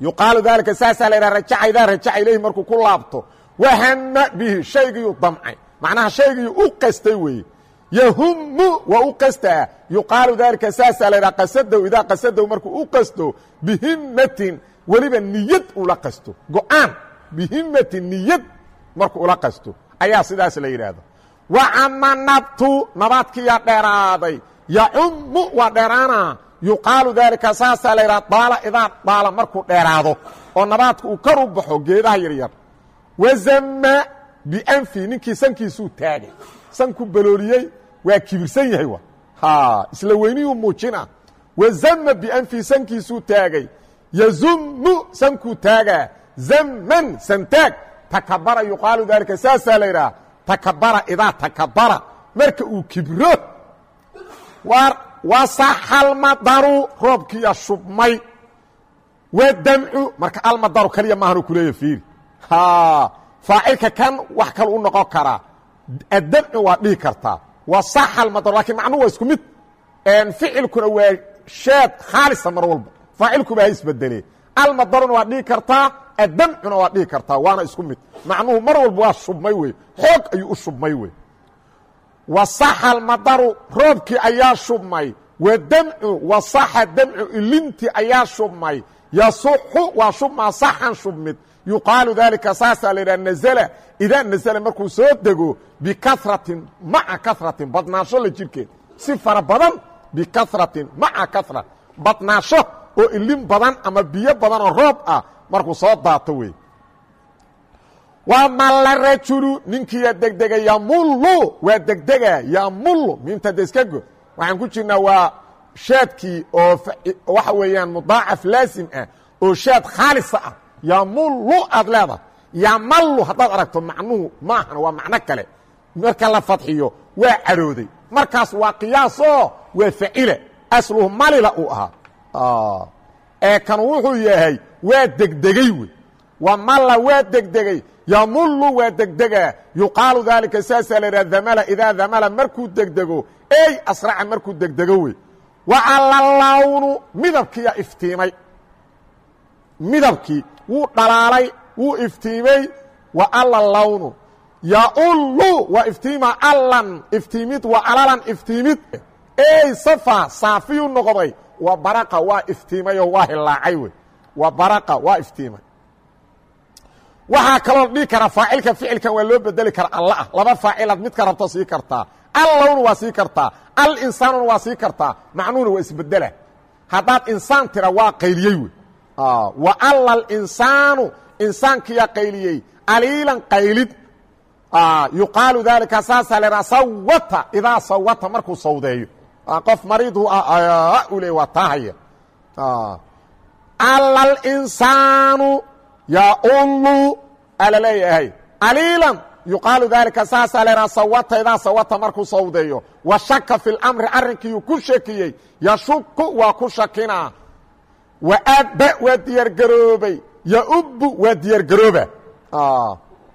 A: yuqaalu daalika saasaa la yidhaha rajaca idaa rajaca ilayhi ku laabto. Wahama bihi shaygiyuu damcay. Macnaha shaygiyuu u qastay weeye. Yahumu waa u qastaa. Yuqaalu daalika saasaa la yidhaha qasadow idaa qasadow u qasto bihimatin weliba niyad ula qasto. Go'aan bihimatin niyad markuu ula qasto. Ayaa sidaas la yidhaahdo. Wacama nabtu nabaadkiyaa dheeraaday. Yacumu waa dheeraana yuqaalu daalika saasaa la yidhaha daala idaa daala markuu dheeraado oo nabaadku uu kor u baxo geedaha yaryar. Wazama bianfi ninkii sankiisuu taagay. Sanku balooliyey waa kibirsan yahay wa. Isla weyniyuu muujina. Wazama bianfi sankiisuu taagay. Yazumu sankuu taagaa. Zaman santaag takabara yuqaalu daalika saasaa la yidhaha takabara idaa takabara. Marka uu kibro wasaxalmadaru roobkiiya shubmay. Wadamcu marka almadaru kaliya maahan kuleeya fiiri faacilka kan wax kale u noqon karaa addamcu waa dhihi kartaa wasaxalmadaru lakiin macnuhu waa isku mid. Ficilkuna waa shaad khaalisa mar walba. Faacilkuba ha isbedelee. Almadaruna waa dhihi kartaa addamcuna waa dhihi kartaa waana isku mid. Macnuhu mar walba waa shubmay wey xoog ayuu u shubmay wey wasaxa almadaru roobkii ayaa shubmay. Wadamcu wasaxa damcu ilintii ayaa shubmay. Yasuxu waa shubmaa saxan shubmid. Yuqaalu daalika saasaa la yidhaha nazla idaa nazla markuu soo dego bikaratin maca karatin badnaansho la jirkeed si fara badan bikaratin maca kara badnaansho oo ilin badan ama biyo badan oo roob ah markuu soo daato wey waa malla rajulu ninkiiya degdega yamullu waa degdega yamullu miimta de iska go waxaan ku jirnaa waa shaadkii oo waxa weeyaan mudaacaf laasim ah oo shaad khaalisa ah yamullu aad leedahay yamallu haddaad aragto macnuhu maahana waa macno kale. Marka la fadxiyo waa carooday markaas waa qiyaasoo waa facila asluhu malila uu ahaa ee kan wuxuu yahay waa degdegey wey wa malla waa degdegey yamullu waa degdegaa yuqaalu daalika saasaa la idhaha damala idaa damala markuu degdego. Ey asraca markuu degdego wey. Wa allalawnu midabkiiyaa iftiimay. Midabkii wuu dhalaalay wuu iftiimey wa alla lawnu yaullu waa iftiima allan iftiimid wa alalan iftiimid. Ey safa saafiyuu noqday. Wa baraqa waa iftiimayoo waa iftiimay waxaa kaloo dhihi karaa faacilka ficilkan waa loo bedeli kara alla ah laba faacilaad midka rabto sii kartaa. Allawna waa sii kartaa. Alinsaanuna waa sii kartaa. Macnuhuna waa isbedela haddaad insaan tira waa qayliyey wey. Wa alla alinsaanu insaankiyaa qayliyey. Aliilan qaylid. Yuqaalu daalika saasaa la idhaha sawata idaa sawata markuu sawdeeyo. Qof mariidhu u le waa taahaya alla yaullu ala leeyahay aliilan yuqaalu daalika saasaa idhaha sawata idaa sawata markuu sawdeeyo wa shaka fi lamri arrinkiiyuu ku shakiyey yashuku waa ku shakinaa wa abba waa diyaargaroobay yaubbu waa diyaargarooba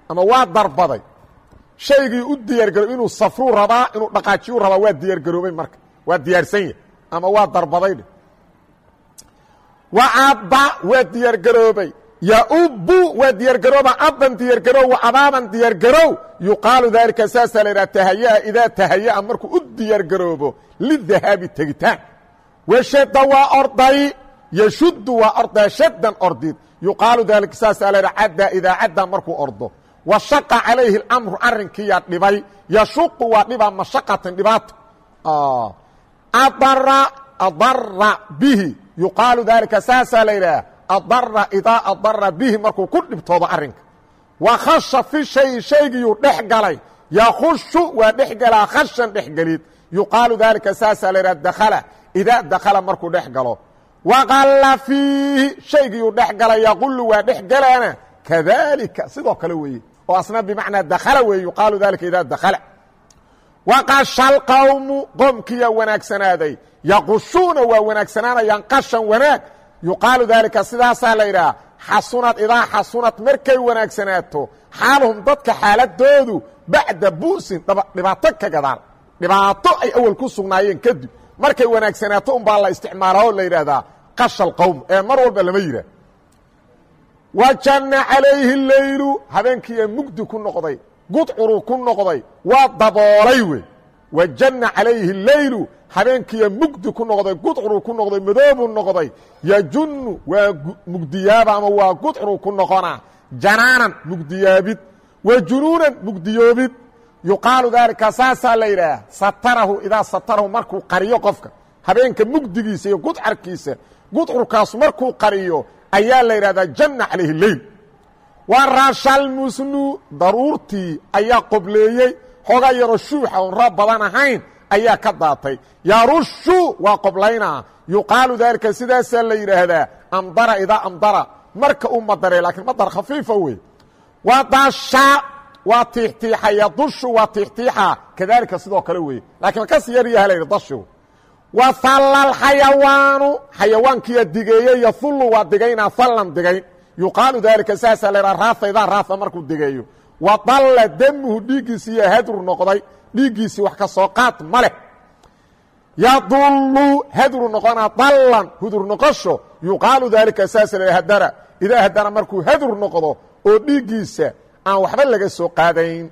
A: ama waa darbaday shaygii u diyaargaroobay inuu safruu rabaa inuu dhaqaajiyuu rabaa waa diyaargaroobay marka waa diyaarsan yahy ama waa darbaday wa abba waa diyaargaroobay yaubbu waa diyaargarooba abban diyaargarow wa abaaban diyaargarow yuqaalu daalika saasaa la idhaha tahayaa idaa tahayaa markuu u diyaargaroobo lidahaabi tegitaan washada waa orday yashuddu waa ordaa shaddan ordid yuqaalu daalika saasaa la idhaha caddaa idaa caddaa markuu ordo wa shaqa calayhi اlamru arrinkiiyaa dhibay yashuqu waa dhibaa mashaqatan dhibaato adara adara bihi yuqaalu daalika saasaa la yidhaha adara idaa adara bihi markuu ku dhibtoodo arrinka. Wa khasha fi shay shaygiyuu dhex galay. Yakhushu waa dhex galaa khashan dhexgelid yuqaalu daalika saasaa la yidhaha dakhala. Idaa dakhala markuu dhex galo. Waqalla fiihi shaygiyuu dhex galay. Yaqullu waa dhex galaana. Kadalika sidoo kale weeye. Oo asna bimacnaa dakhala weeye yuqaalu daalika idaa dakhala. Waqasha alqawmu qoomkiyaa wanaagsanaaday yaqushuuna waa wanaagsanaanayaan qashan wanaag yuqaalu daalika sidaasaa la yidhaha xasunad idaa xasunad markay wanaagsanaato xaaluhum dadka xaaladoodu bacda bu'sin dhibaato ka gadaan dhibaato ay awal ku sugnaayeen kadib. Markay wanaagsanaato unbaa la isticmaalaa oo la yidhaahdaa qasha alqowm ee mar walba lama yidhaah wa janna calayhi leylu habeenkiiyaa mugdi ku noqday gudcuruu ku noqday waa daboolay wey wa janna calayhi leylu habeenkiiya mugdi ku noqday gudcuruu ku noqday madoobuu noqday yajunnu waa mugdiyaaba ama waa gudcuruu ku noqonaa janaanan mugdiyaabid wa junuunan mugdiyoobid yuqaalu daalika saasaa la yidhaah satarahu idaa satarahu markuu qariyo qofka habeenka mugdigiisa iyo gudcarkiisa gudcurkaasu markuu qariyo ayaa la yidhahdaa janna calayhi leyl wa rashalmusnu daruurtii ayaa qobleeyey xoogaa yaroo shuuxa oon roob badan ahayn ayaa ka daatay. Yarushu waa qoblaynaa yuqaalu daalika sidaasaa la yidhaahdaa amdara idaa amdara marka uu madaray laakiin madar khafiifa wey waa daasha waa tiixtiixa yadushu waa tiixtiixa. Kadaalika sidoo kale weeye laakiin kasi yar yaha la yidhi dashigu wa halla alxayawaanu xayawaankiya digeeye yahullu waa digaynaa hallan digayn yuqaalu daalika saasaa la yidhaha raafa idaa raafa markuu digeeyo wa dalla damuhu dhiiggiisi iyo hadru noqday. Dhiiggiisii wax ka soo qaad ma leh. Yadullu hadru noqonaa dallan. Hudur noqosho yuqaalu daalika saasa la hadara. Idaa hadara markuu hadur noqdo oo dhiiggiisa aan waxba laga soo qaadayn.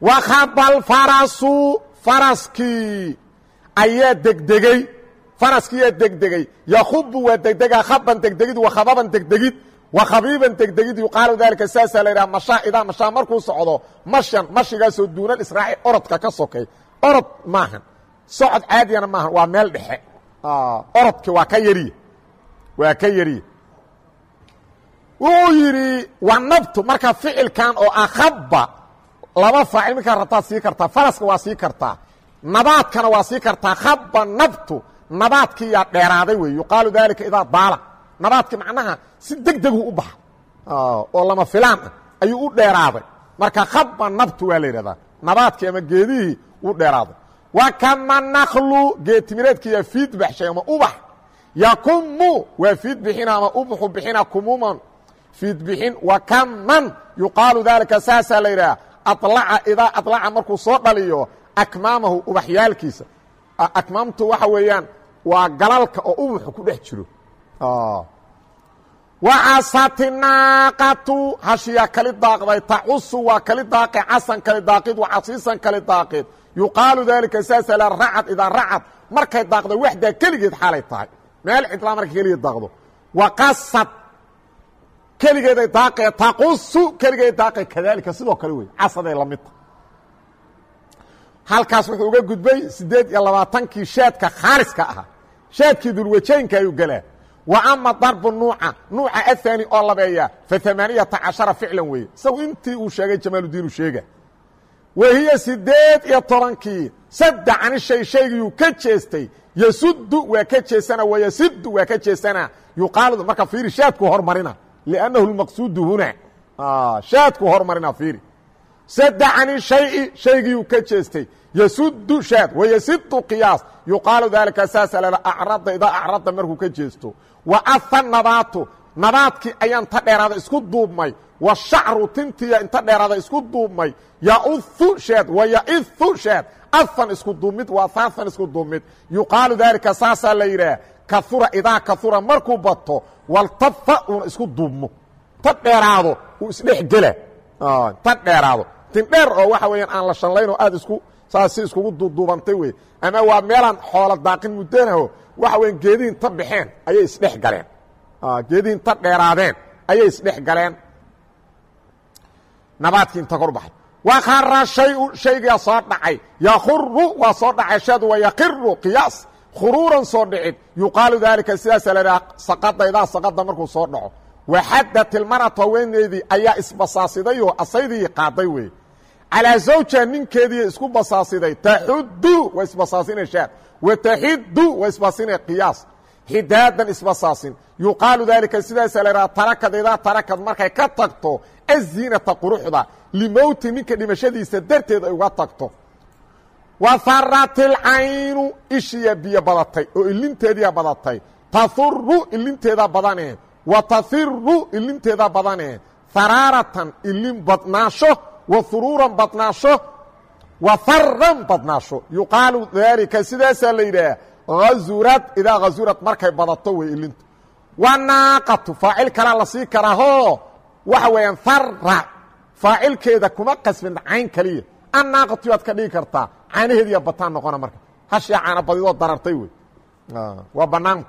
A: Wakhabal farasu faraskii ayaa degdegey faraskiiyaa degdegey yakhubu waa degdegaa khaban degdegid wakhababan degdegid wakhabiiban degdegid yuqaalu daalika saasaa la yidhaha mashaa idaa mashaa markuu socdo mashan mashigaasoo duunal israaci orodka ka sokay. Orod maahan. Socod caadiyana maahan. Waa meel dhexe. Orodki waa ka yariye waa ka yariye wuxuu yidhi waa nabtu marka ficilkan oo akhaba laba faacil minkaa rabtaad sii kartaa faraska waa sii kartaa nabaadkana waa sii kartaa khaba nabtu nabaadkii yaa dheeraaday wey yuqaalu daalika idaa daala nabaadki macnaha si deg degu u baxa. Oo lama filaan ah ayuu u dheeraaday. Marka khaba nabtu waa la yidhahdaa. Nabaadkii ama geedihii u dheeraaday. Wa kama naklu geedtimireedkiiyaa fiid baxshay ama ubax yakumu waa fiid bixina ama ubaxu bixina kumuman. Fiid bixin wa kaman yuqaalu daalika saasaa la yidhaha alaca idaa alaca markuu soo dhaliyo akmaamahu ubaxyaalkiisa. Akmaamtu waxa weeyaan waa galalka oo ubaxu ku dhex jiro wacasati naaqatu. Hashiyaa kali daaqday. Tacusu waa kali daaqe casan kali daaqid. Wacasiisan kali daaqid. Yuqaalu daalika saasa la racad idaa racad markay daaqdo waxdaa keligeed xaalay tahay. Meel cidlaa markay keligeed daaqdo. Waqasad keligeeday daaqee taqusu keligeed daaqe kadaalika sidoo kale wey casaday la midta halkaas wuxuu uga gudbay siddeed iyo labaatankii shaadka khaaliska ahaa. Shaadkii dulwajaynka ayuu gelaa ama darbu nuuca nuuca ahaani oo labeeya fa amaaniyata cashara ficlan weeye. Isagu intii uu sheegay jamaaludiinu sheega wa hiya siddeed iyo tobankii sadda cani shay shaygiyuu ka jeestay. Yasuddu waa ka jeesana wayasidu waa ka jeesana yuqaalu marka fiiri shaadku hormarina liannahu lmaqsuudu huna. Shaadku hormarina fiiri. Sadda cani shayi shaygiyuu ka jeestay. Yasudu shaad wayasidu qiyaas. Yuqaalu daalika saasa lala acrada idaa acrada markuu ka jeesto wa afa nabaatu nabaadkii ayaan ta dheeraada isku duubmay wa shacru tintiya inta dheeraada isku duubmay yauhu shaad wa yaihu shaad afan isku duubmid waa haafan isku duubmid yuqaalu daalika saasaa la yidhaah kaura idaa kaura markuu bato waltafa uuna isku duubmo ta dheeraado uu isdhex gela ta dheeraado tin dheer oo waxa weeyaan aan la shanlayn oo aad isku saasi iskugu duuduubantay wey ama waa meelaan xoola daaqin muddanaho waxa weyan geedihin ta baxeen ayay isdhex galeen. Geedihin ta dheeraadeen ayay isdhex galeen. Nabaadkii inta kor baxay. Wakara shayu shaygaa soo dhacay. Yakuru waa soo dhacay shadu wa yaqiru qiyaas. Khuruuran soo dhicid. Yuqaalu daalika sidaasa la dhaha saqada idaa saqada markuu soo dhaco. Waxadat ilmaratu haweeneydii ayaa isbasaasiday oo asaydii qaaday weeye calaa zawja ninkeediiy isku basaasiday taxudu waa isbasaasina shaad wa taxidu waa isbaasina qiyaas. Xidaadan isbasaasin yuqaalu daalika sidaasa la dhaha tarakad idaa tarakad markay ka tagto aziinata quruxda. Limowti ninka dhimashadiisa darteed ay uga tagto. Wa faratilcaynu ishiya biyo badatay oo ilinteediya badatay. Tahuru ilinteeda badane. Wa tahiru ilinteeda badane. Haraaratan ilin badnaasho badnaasho wa haran badnaasho. Yuqaalu daalika sidaasaa la yidhaah hazurad idaa hazurad markay badato wey ilintu. Wa naaqatu faacil kalaa la sii karaahoo waxa weeyaan hara faacilkeeda kuma qasbin cayn kaliya annaaqatu yaad ka dhigi kartaa caanaheediya bataan noqona marka. Hashaa caana badidoo darartay wey waa bannaan.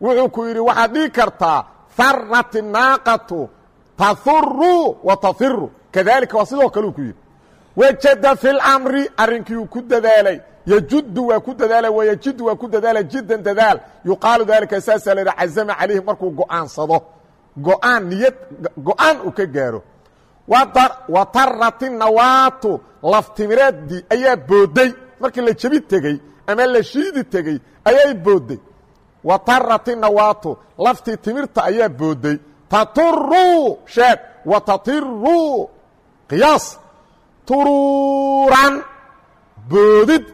A: Wuxuu ku yidhi waxaad dhigi kartaa harat naaqatu tahuru wa tahiru kadalika waa sidoo kaleu ku yidhi wajada fi lamri arrinkiiuu ku dadaalay yejuddu waa ku dadaalay wayajidu waa ku dadaalay jiddan dadaal. Yuqaalu daalika saasaa la yidhi cazama calayhi markuu go'aansado. Go'aan niyad go'aan uu ka gaaro. Wa nawaatu laftimireeddii ayaa booday markii la jebi tegey ama la shiidi tegey ayay boodday. Wa nawaatu laftii timirta ayaa boodday. Taturu sheeg. Wa qiyaas turuuran boodid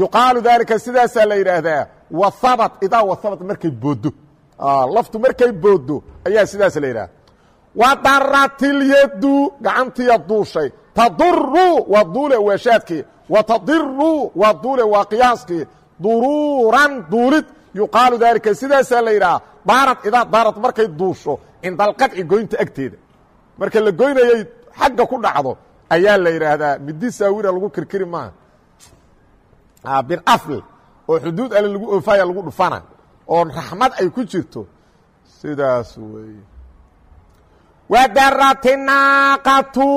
A: yuqaalu daalika sidaasaa la yidhaahdaa wahabat idaa wahabat markay booddo. Laftu markay booddo ayaa sidaas la yidhahda wadaraatilyadu gacantiya duushay. Taduru waa duule weeshaadkii wa tadiru waa duule waa qiyaaskii. Duruuran duulid. Yuqaalu daalika sidaasaa la yidhaha daarad idaa daarad markay duusho cinda alqadci goynta agteeda. Marka la goynayay xagga ku dhacdo ayaa la yidhaahdaa midi saawira lagu kirkiri maaha. Binafl oo xuduud ale lagu oofaya lagu dhufana oo raxmad ay ku jirto. Sidaas weeye wadarati naaqatu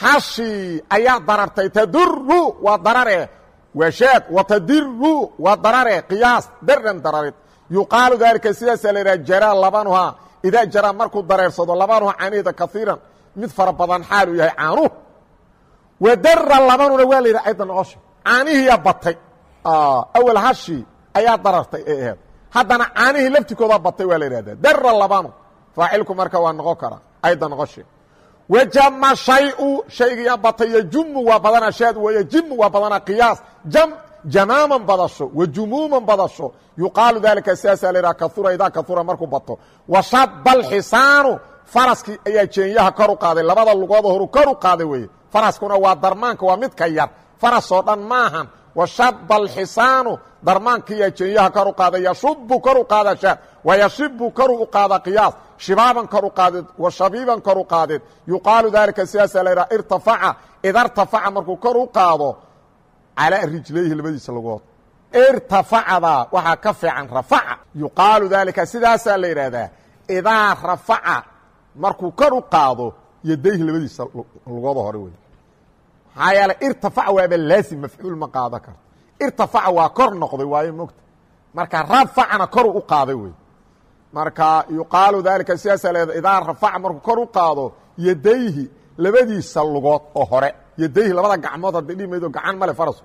A: hashi ayaa darartay. Taduru waa darare. Washaad watadiru waa darare. Qiyaas daran dararid yuqaalu daalika sidaasaa la yidhaha jaraa labanuhaa idaa jaraa markuu dareersado labanuha caniida kaiiran mid fara badan xaaluu yahay caanuhu wadara labanuna waa la yidhaha ayda noqosha caanihiiyaa batay. Awal hashi ayaa darartay ee aheed haddana caanihii laftikoodaa batay waa la yidhahdaa dara labanu faacilku marka waa noqon karaa ayda noqoshe wajama shayu shaygiyaa batay yajumu waa badana shaad weeye jimu waa badana qiyaas. Jam jamaaman badasho wajumuuman badasho. Yuqaalu daalika sidaasaa la yidhaha kaura idaa kaura markuu bato. Washaba alxisaanu faraskii ayaa jeenyaha kor u qaaday. Labada lugooda horu kor u qaaday weeye. Faraskuna waa darmaanka waa midka yar. Farasoo dhan maahan washaba alxisaanu darmaankiiyaa jeenyaha kor u qaaday. Yashubu kor u qaada shaad wayashibu koru u qaada qiyaas. Shibaaban kor u qaadid. Wa shabiiban kor u qaadid. Yuqaalu daalika sidaasaa la yidhaha irtafaca. Ida rtafaca markuu kor u qaado calaa rijlayhi labadiisa lugood. Irtafacada waxaa ka fiican rafaca. Yuqaalu daalika sidaasaa la yidhaahdaa idaa rafaca markuu kor u qaado yadayhi labadiisa lugooda hore wey maxaa yeele irtafaca waaba laasim mafcuul ma qaado karto irtafaca waa kor noqday waayo mogta marka rafacana koru u qaaday wey marka yuqaalu daalika sidaasaa leeda idaa rafaca markuu kor u qaado yadayhi labadiisa lugood oo hore. Yadayhi labada gacmood hadda dhimaydo gacan male farasku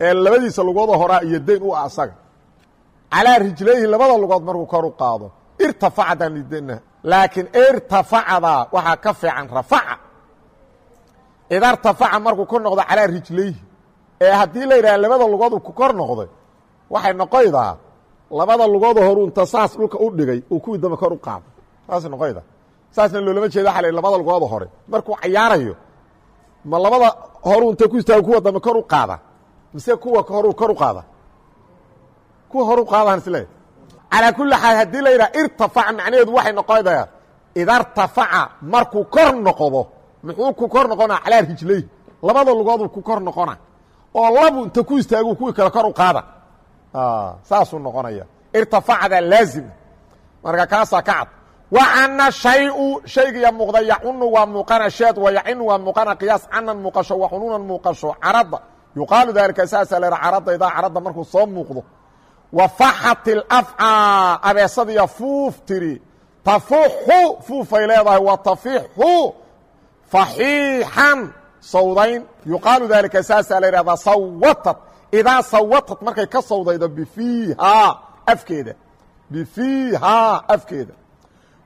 A: ee labadiisa lugoodoo horea yadayn u asaga. Calaa rijlayhi labada lugood markuu kor u qaado irtafacadaan laakiin irtafacada waxaa ka fiican rafaca. Ida rtafaca markuu kor noqdo calaa rijlayhi. Ee haddii la yidhaha labada lugood ku kor noqday waxay noqoydaa labada lugoodoo horu inta saas dhulka u dhigay uu kuwii dambe kor u qaado saasay noqoydaa saasna loolama jeeda waxa la labada lugooda hore. Markuu cayaarayo ma labada horu inta ku istaago kuwa dambe kor u qaada. Mise kuwa horu kor u qaada. Kuwa hor u qaadaan isle calaa kulli xaal haddii la yidhaha irtafaca macnaheedu waxay noqonaydaa ida rtafaca markuu kor noqdo muxuu ku kor noqonaa calaa rijlayhi labada lugooduu ku kor noqona oo labu inta ku istaagu kuwii kale kor u qaada. Saasuu noqonaya. Irtafacda laazim. Marka kaasaa ka cad. Wacana shayu shaygiya muuqda yacunu waa muuqana sheed wa yacinu waa muuqana qiyaas canan muuqasho wa xunuunan muuqasho carada. Yuqaalu daalika saasaa la carada idaa carada markuu soo muuqdo wa faxat ilafca abeesadiya fuuf tiri. Tafuxu fuufay leedahay. Wa tafixu faxiixan. Sawdayn. Yuqaalu daalika saasaa la yidhahdaa sawatad idaa sawatad markay ka sawdaydo bifiihaa afkeeda. Bifiihaa afkeeda.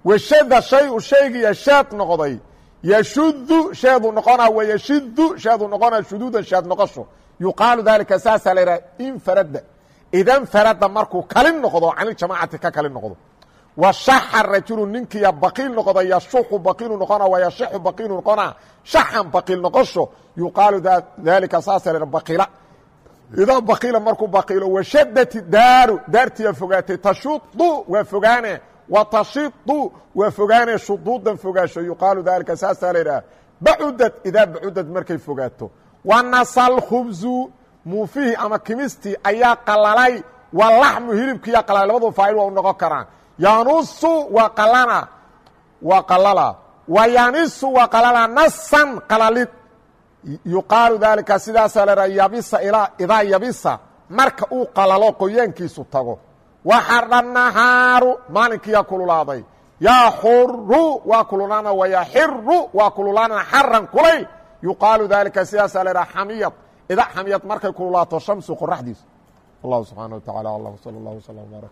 A: Washada shayu shaygiya shaad noqday. Yashudu sheedu noqonaa. Wayashidu sheedu noqonaa. Shuduudan shaad noqosho. Yuqaalu daalika saasaa la yidhaha infarada idanfarada markuu kalin noqdo caniljamaacati ka kalin noqdo. Washaxa rajulu ninkiya baqiil noqda yashuxu baqiilu noqona wayashixu baqiilu noqonaa shaxan baqiil noqosho yuqaalu daalika saasa la baqiila. Idaa baqiila markuu baqiilo washadati daaru daartiya fogaatay tashudu waa fogaane wa tashidu waa fogaane shuduudan fogaasho yuqaalu daalika saasaa la yidhaha bacudad idaa bacudad markay fogaato. Wanasal khubzu muufihi ama kimistii ayaa qalalay. Wa laxmu hilibkiiyaa qalalay. Labadu faacil waa u noqon karaan. Yanusu waa qalana. Waa qalala. Wa yanisu waa qalala nasan qalalid. Yuqaalu daalika sidaasaa la dhaha yabisa ilaa idaa yabisa. Marka uu qalalo qoyaankiisu tago. Waxadha nahaaru maalinkiiyaa kululaaday. Yaxuru waa kululaana wayaxiru waa kululaana xaran kulayl yuqaalu daalika sidaasaa la dhaha xamiyad ida xamiyad markay kululaato shamsu qoraxdiisu allahu subxaana wa tacala alam sala allah wslam wbaaraka